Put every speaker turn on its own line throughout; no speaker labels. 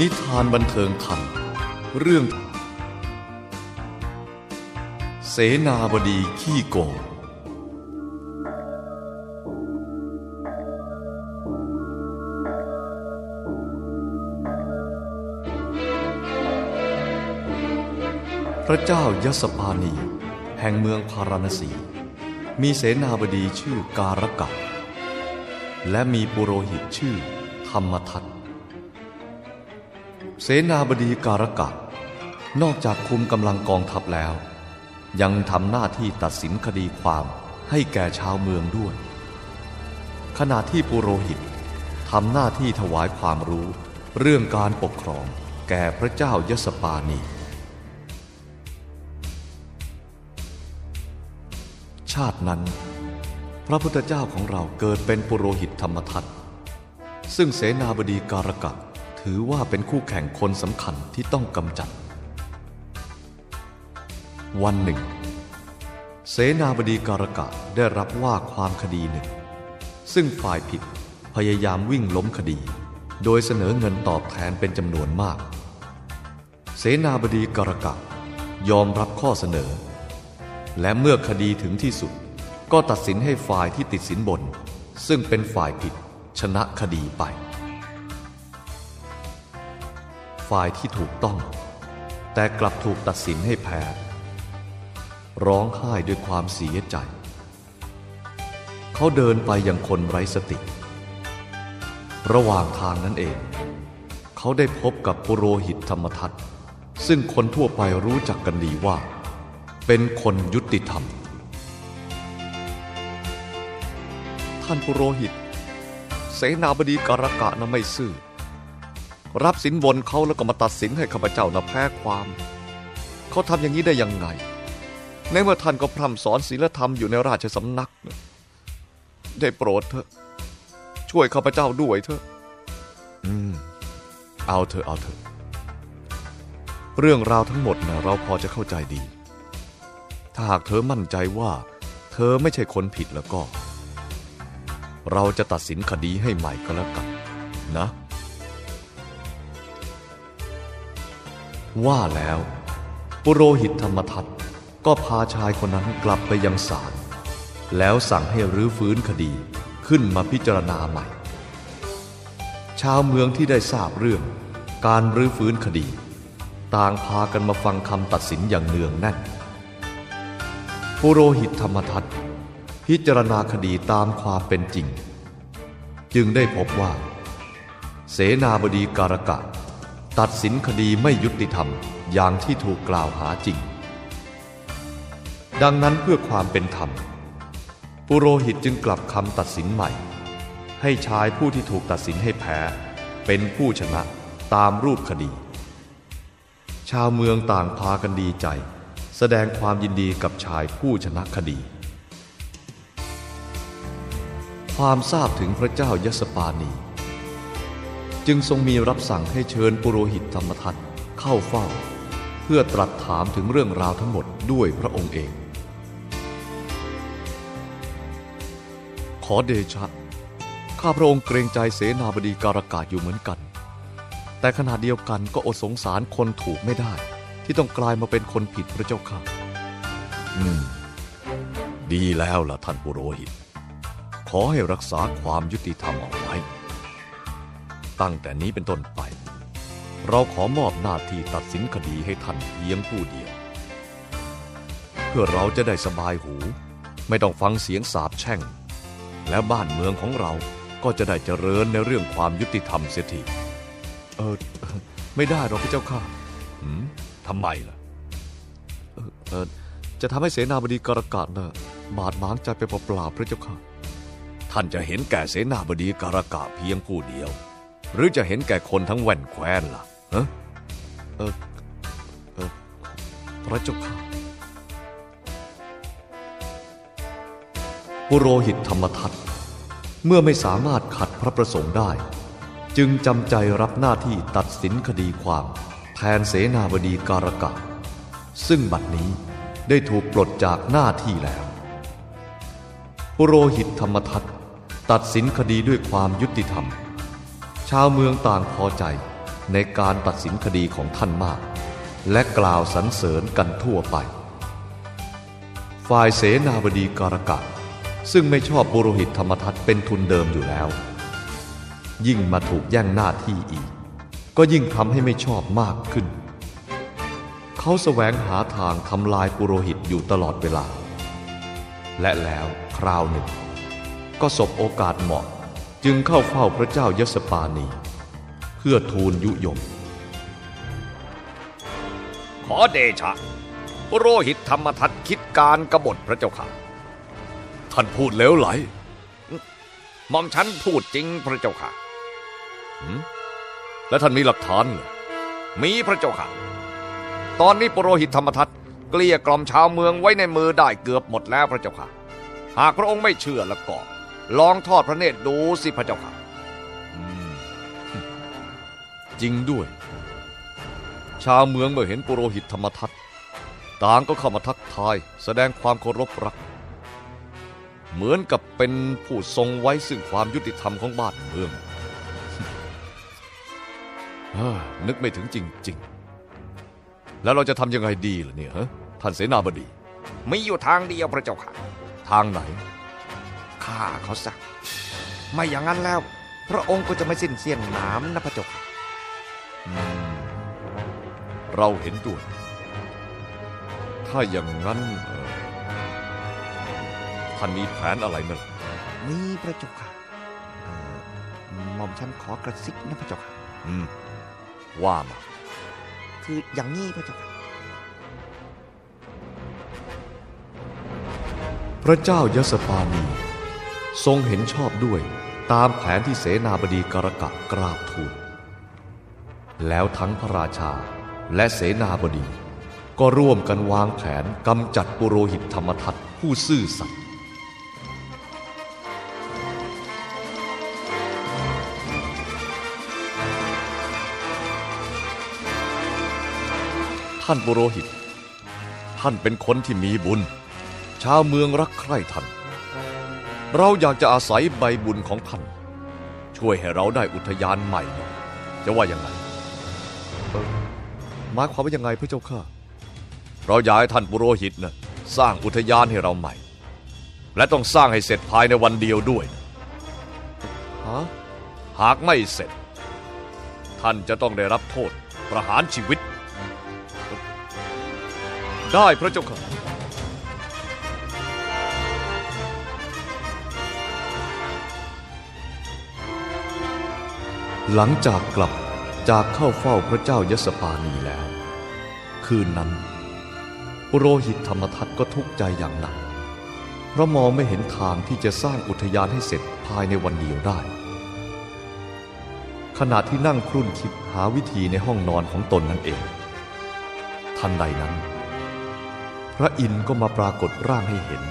นิทานบันเทิงธรรม เรื่อง เสนาบดีขี้โกง พระเจ้ายศปานี แห่งเมืองพาราณสี มีเสนาบดีชื่อการกะและมีปุโรหิตชื่อธรรมทัต เสนาบดีการกะนอกจากคุมกำลังกองทัพแล้ว ยังทำหน้าที่ตัดสินคดีความให้แก่ชาวเมืองด้วย ขณะที่ปุโรหิตทำหน้าที่ถวายความรู้เรื่องการปกครองแก่พระเจ้ายศปานี ชาตินั้น พระพุทธเจ้าของเราเกิดเป็นปุโรหิตธรรมทัตซึ่งเสนาบดีการกะ ถือว่าเป็นคู่แข่งคนสำคัญที่ต้องกำจัด วันหนึ่ง เสนาบดีการกะได้รับว่าความคดีหนึ่ง ซึ่งฝ่ายผิดพยายามวิ่งล้มคดี โดยเสนอเงินตอบแทนเป็นจำนวนมาก เสนาบดีการกะยอมรับข้อเสนอ และเมื่อคดีถึงที่สุด ก็ตัดสินให้ฝ่ายที่ติดสินบน ซึ่งเป็นฝ่ายผิดชนะคดีไป ฝ่ายที่ถูกต้อง แต่กลับถูกตัดสินให้แพ้ร้องไห้ด้วยความเสียใจ เขาเดินไปอย่างคนไร้สติ ระหว่างทางนั้นเอง เขาได้พบกับปุโรหิตธรรมทัตซึ่งคนทั่วไปรู้จักกันดีว่า เป็นคนยุติธรรม ท่านปุโรหิต เสนาบดีการกะนะไม่ซื่อ รับสินบนเขาแล้วก็มาตัดสินให้ข้าพเจ้านะแพ้ความ เขาทำอย่างนี้ได้ยังไง ในเมื่อท่านก็พร่ำสอนศีลธรรมอยู่ในราชสำนัก ได้โปรดเถอะ ช่วยข้าพเจ้าด้วยเถอะ อืม เอาเถอะเอาเถอะ เรื่องราวทั้งหมดนะเราพอจะเข้าใจดี ถ้าหากเธอมั่นใจว่า เธอไม่ใช่คนผิดแล้วก็ เราจะตัดสินคดีให้ใหม่ก็แล้วกันนะ ว่าแล้ว ปุโรหิตธรรมทัตก็พาชายคนนั้นกลับไปยังศาลแล้วสั่งให้รื้อฟื้นคดีขึ้นมาพิจารณาใหม่ ชาวเมืองที่ได้ทราบเรื่องการรื้อฟื้นคดี ต่างพากันมาฟังคำตัดสินอย่างเนืองแน่น ปุโรหิตธรรมทัตพิจารณาคดีตามความเป็นจริง จึงได้พบว่า เสนาบดีการกะ ตัดสินคดีไม่ยุติธรรมอย่างที่ถูกกล่าวหาจริง ดังนั้นเพื่อความเป็นธรรม ปุโรหิตจึงกลับคำตัดสินใหม่ ให้ชายผู้ที่ถูกตัดสินให้แพ้ เป็นผู้ชนะตามรูปคดี ชาวเมืองต่างพากันดีใจ แสดงความยินดีกับชายผู้ชนะคดี ความทราบถึงพระเจ้ายศปานี จึงทรงมีรับสั่งให้เชิญปุโรหิตธรรมทัตเข้าเฝ้า เพื่อตรัสถามถึงเรื่องราวทั้งหมดด้วยพระองค์เอง ขอเดชะ ข้าพระองค์เกรงใจเสนาบดีการกาศอยู่เหมือนกัน แต่ขณะเดียวกันก็อดสงสารคนถูกไม่ได้ ที่ต้องกลายมาเป็นคนผิดพระเจ้าค่ะ อืม ดีแล้วล่ะท่านปุโรหิต ขอให้รักษาความยุติธรรมเอา ตั้งแต่นี้เป็นต้นไป เราขอมอบหน้าที่ตัดสินคดีให้ท่านเพียงผู้เดียว เพื่อเราจะได้สบายหู ไม่ต้องฟังเสียงสาบแช่ง และบ้านเมืองของเราก็จะได้เจริญในเรื่องความยุติธรรมเสียทีเออไม่ได้หรอกพระเจ้าค่ะหืมทำไมล่ะเออเออจะทำให้เสนาบดีกรกาศนะบาดหมางใจไปเปล่าๆพระเจ้าค่ะ ท่านจะเห็นแก่เสนาบดีการกะเพียงผู้เดียว หรือจะเห็นแก่คนทั้งแว่นแคว้นล่ะฮะเออเออพระเจ้าค่ะปุโรหิตธรรมทัตเมื่อไม่สามารถขัดพระประสงค์ได้ จึงจำใจรับหน้าที่ตัดสินคดีความแทนเสนาบดีการกะ ซึ่งบัดนี้ได้ถูกปลดจากหน้าที่แล้วปุโรหิตธรรมทัตตัดสินคดีด้วยความยุติธรรม ชาวเมืองต่างพอใจในการตัดสินคดีของท่านมาก และกล่าวสรรเสริญกันทั่วไป ฝ่ายเสนาบดีการกะซึ่งไม่ชอบบุโรหิตธรรมทัตเป็นทุนเดิมอยู่แล้ว ยิ่งมาถูกแย่งหน้าที่อีก ก็ยิ่งทำให้ไม่ชอบมากขึ้น เขาแสวงหาทางทำลายปุโรหิตอยู่ตลอดเวลา และแล้วคราวหนึ่ง ก็สบโอกาสเหมาะ จึงเข้าเฝ้าพระเจ้ายศปานี เพื่อทูลยุยง
ขอเดชะปุโรหิตธรรมทัตคิดการกบฏพระเจ้าค่ะ
ท่านพูดเลวไหล
หม่อมฉันพูดจริงพระเจ้าค่ะ
และท่านมีหลักฐานเหรอ
มีพระเจ้าค่ะ ตอนนี้ปุโรหิตธรรมทัตเกลี้ยกล่อมชาวเมืองไว้ในมือได้เกือบหมดแล้วพระเจ้าค่ะ หากพระองค์ไม่เชื่อแล้วก็ ลองทอดพระเนตรดูสิพระเจ้าค่ะ
จริงด้วย ชาวเมืองเมื่อเห็นปุโรหิตธรรมทัตต่างก็เข้ามาทักทายแสดงความเคารพรัก เหมือนกับเป็นผู้ทรงไว้ซึ่งความยุติธรรมของบ้านเมืองเฮ้อนึกไม่ถึงจริง ๆ แล้วเราจะทำยังไงดีล่ะเนี่ยฮะท่านเสนาบดี
มีอยู่ทางเดียวพระเจ้าค่ะ
ทางไหน
ฆ่าเขาซะไม่อย่างนั้นแล้ว พระองค์ก็จะไม่สิ้นเสียงน้ำนะพระเจ้าค่ะ
เราเห็นด้วย ถ้าอย่างนั้นเอ่อท่านมีแผนอะไรไหมล่ะ
มีพระเจ้าค่ะเอ่อหม่อมฉันขอกระซิบนะพระเจ้าค่ะ
อืม ว่ามา
คืออย่างนี้พระเจ้าค่ะ
พระเจ้ายศปานี ทรงเห็นชอบด้วยตามแผนที่เสนาบดีกรกะกราบทูล แล้วทั้งพระราชาและเสนาบดี ก็ร่วมกันวางแผนกำจัดปุโรหิตธรรมทัตผู้ซื่อสัตย์ท่านปุโรหิต ท่านเป็นคนที่มีบุญ ชาวเมืองรักใคร่ท่าน เราอยากจะอาศัยใบบุญของท่าน ช่วยให้เราได้อุทยานใหม่หน่อยจะว่ายังไงเออหมายความว่ายังไงพระเจ้าข้าเราอยากให้ท่านปุโรหิตนะสร้างอุทยานให้เราใหม่ และต้องสร้างให้เสร็จภายในวันเดียวด้วยฮะหากไม่เสร็จ ท่านจะต้องได้รับโทษประหารชีวิต ได้พระเจ้าค่ะ หลังจากกลับจากเข้าเฝ้าพระเจ้ายศปานีแล้ว คืนนั้น ปุโรหิตธรรมทัตก็ทุกข์ใจอย่างหนักเพราะมองไม่เห็นทางที่จะสร้างอุทยานให้เสร็จภายในวันเดียวได้ ขณะที่นั่งครุ่นคิดหาวิธีในห้องนอนของตนนั่นเอง ทันใดนั้น พระอินทร์ก็มาปรากฏร่างให้เห็น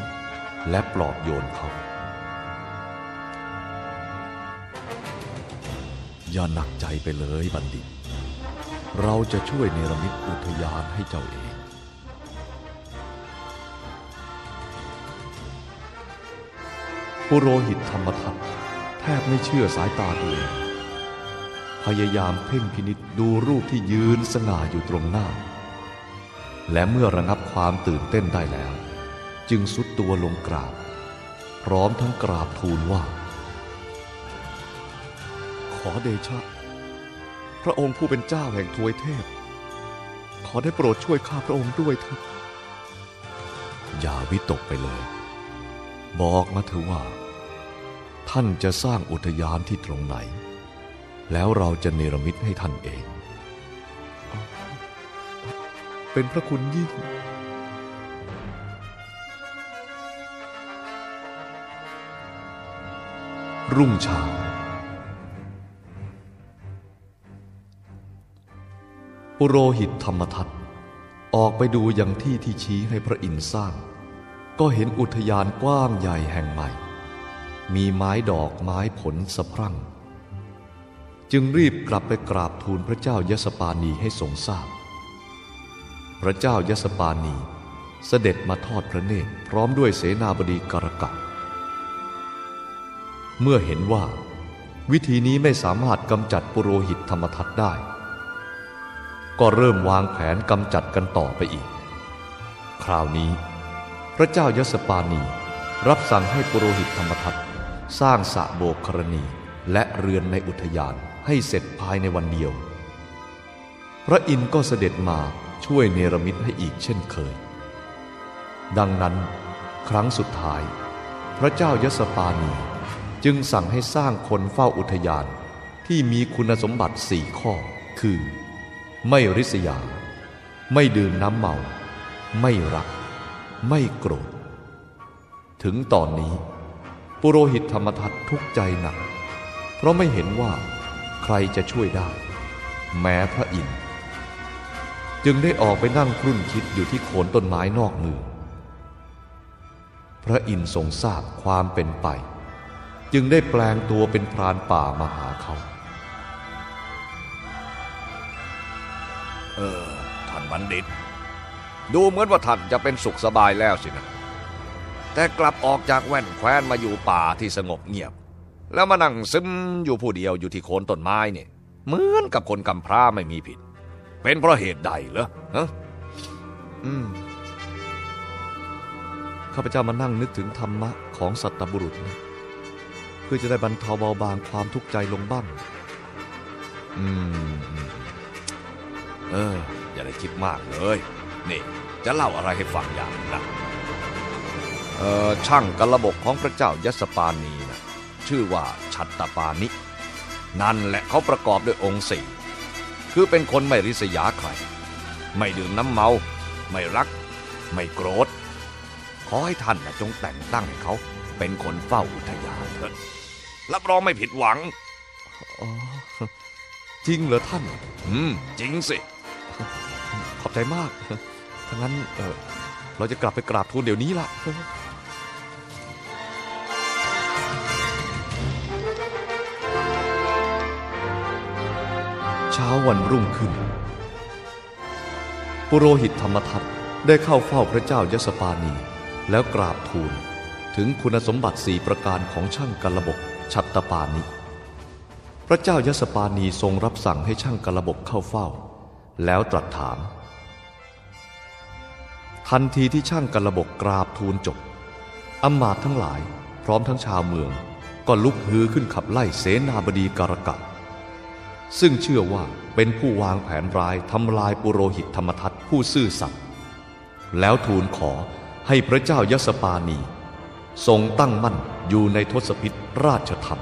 และปลอบโยนเขา อย่าหนักใจไปเลยบัณฑิต เราจะช่วยเนรมิตอุทยานให้เจ้าเอง ปุโรหิตธรรมทัตแทบไม่เชื่อสายตาตัวเองพยายามเพ่งพินิษดูรูปที่ยืนสง่าอยู่ตรงหน้า และเมื่อระงับความตื่นเต้นได้แล้ว จึงสุดตัวลงกราบ พร้อมทั้งกราบทูลว่า ขอเดชะ พระองค์ผู้เป็นเจ้าแห่งทวยเทพ ขอได้โปรดช่วยข้าพระองค์ด้วยเถิดอย่าวิตกไปเลย บอกมาเถอะว่า ท่านจะสร้างอุทยานที่ตรงไหน แล้วเราจะเนรมิตให้ท่านเอง เป็นพระคุณยิ่งรุ่งเช้า ปุโรหิตธรรมทัตออกไปดูยังที่ที่ชี้ให้พระอินทร์สร้าง ก็เห็นอุทยานกว้างใหญ่แห่งใหม่ มีไม้ดอกไม้ผลสะพรั่ง จึงรีบกลับไปกราบทูลพระเจ้ายศปานีให้ทรงทราบ พระเจ้ายศปานีเสด็จมาทอดพระเนตรพร้อมด้วยเสนาบดีกรกะเมื่อเห็นว่า วิธีนี้ไม่สามารถกำจัดปุโรหิตธรรมทัตได้ ก็เริ่มวางแผนกำจัดกันต่อไปอีก คราวนี้ พระเจ้ายศปานีรับสั่งให้ปุโรหิตธรรมทัตสร้างสระโบกครณีและเรือนในอุทยานให้เสร็จภายในวันเดียว พระอินทร์ก็เสด็จมาช่วยเนรมิตให้อีกเช่นเคย ดังนั้น ครั้งสุดท้าย พระเจ้ายศปานีจึงสั่งให้สร้างคนเฝ้าอุทยานที่มีคุณสมบัติสี่ข้อ คือ ไม่ริษยา ไม่ดื่มน้ำเมา ไม่รัก ไม่โกรธ ถึงตอนนี้ ปุโรหิตธรรมทัตทุกใจหนัก เพราะไม่เห็นว่าใครจะช่วยได้ แม้พระอินทร์จึงได้ออกไปนั่งครุ่นคิดอยู่ที่โคนต้นไม้นอกเมืองพระอินทร์ทรงทราบความเป็นไป จึงได้แปลงตัวเป็นพรานป่ามาหาเขา
เออ ท่านบัณฑิต ดูเหมือนว่าท่านจะเป็นสุขสบายแล้วสินะ แต่กลับออกจากแว่นแคว้นมาอยู่ป่าที่สงบเงียบ แล้วมานั่งซึมอยู่ผู้เดียวอยู่ที่โคนต้นไม้เนี่ย เหมือนกับคนกำพร้าไม่มีผิด เป็นเพราะเหตุใดเหรอฮะ
อืมข้าพเจ้ามานั่งนึกถึงธรรมะของสัตบุรุษนะเพื่อจะได้บรรเทาเบาบางความทุกข์ใจลงบ้าง
อืมอืม เออ อย่าได้คิดมากเลย นี่จะเล่าอะไรให้ฟังอย่างหนึงนะเออช่างกระบกของพระเจ้ายศปานีนะชื่อว่าชัตตปานิ นั่นแหละเขาประกอบด้วยองค์สี่ คือเป็นคนไม่ริษยาใคร ไม่ดื่มน้ำเมา ไม่รัก ไม่โกรธ ขอให้ท่านนะจงแต่งตั้งให้เขาเป็นคนเฝ้าอุทยานเถิดรับรองไม่ผิดหวัง
อ๋อจริงเหรอท่าน
อืม จริงสิ
ขอบใจมากถ้างั้นเออเราจะกลับไปกราบทูลเดี๋ยวนี้ละเช้าวันรุ่งขึ้น ปุโรหิตธรรมทัตได้เข้าเฝ้าพระเจ้ายศปานี แล้วกราบทูลถึงคุณสมบัติสี่ประการของช่างกระบกชัตตปานิ พระเจ้ายศปานีทรงรับสั่งให้ช่างกระบกเข้าเฝ้า แล้วตรัสถาม ทันทีที่ช่างกระบกกราบทูลจบอำมาตย์ทั้งหลาย พร้อมทั้งชาวเมือง ก็ลุกฮือขึ้นขับไล่เสนาบดีการกะซึ่งเชื่อว่าเป็นผู้วางแผนร้ายทำลายปุโรหิตธรรมทัตผู้ซื่อสัตย์แล้วทูลขอให้พระเจ้ายศปานี ทรงตั้งมั่นอยู่ในทศพิธราชธรรม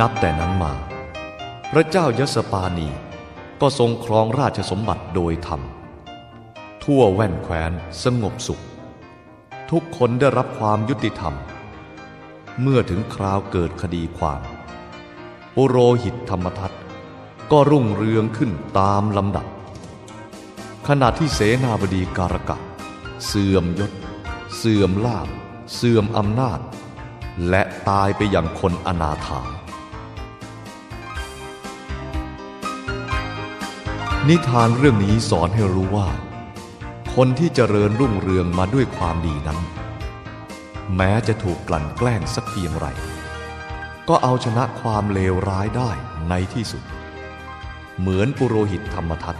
นับแต่นั้นมา พระเจ้ายศปานีก็ทรงครองราชสมบัติโดยธรรม ทั่วแว่นแคว้นสงบสุข ทุกคนได้รับความยุติธรรม เมื่อถึงคราวเกิดคดีความ ปุโรหิตธรรมทัตก็รุ่งเรืองขึ้นตามลำดับ ขณะที่เสนาบดีการกะ เสื่อมยศ เสื่อมลาภเสื่อมอำนาจ และตายไปอย่างคนอนาถา นิทานเรื่องนี้สอนให้รู้ว่า คนที่เจริญรุ่งเรืองมาด้วยความดีนั้น แม้จะถูกกลั่นแกล้งสักเพียงไร ก็เอาชนะความเลวร้ายได้ในที่สุด เหมือนปุโรหิตธรรมทัต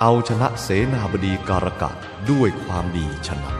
เอาชนะเสนาบดีการกะด้วยความดีฉะนั้น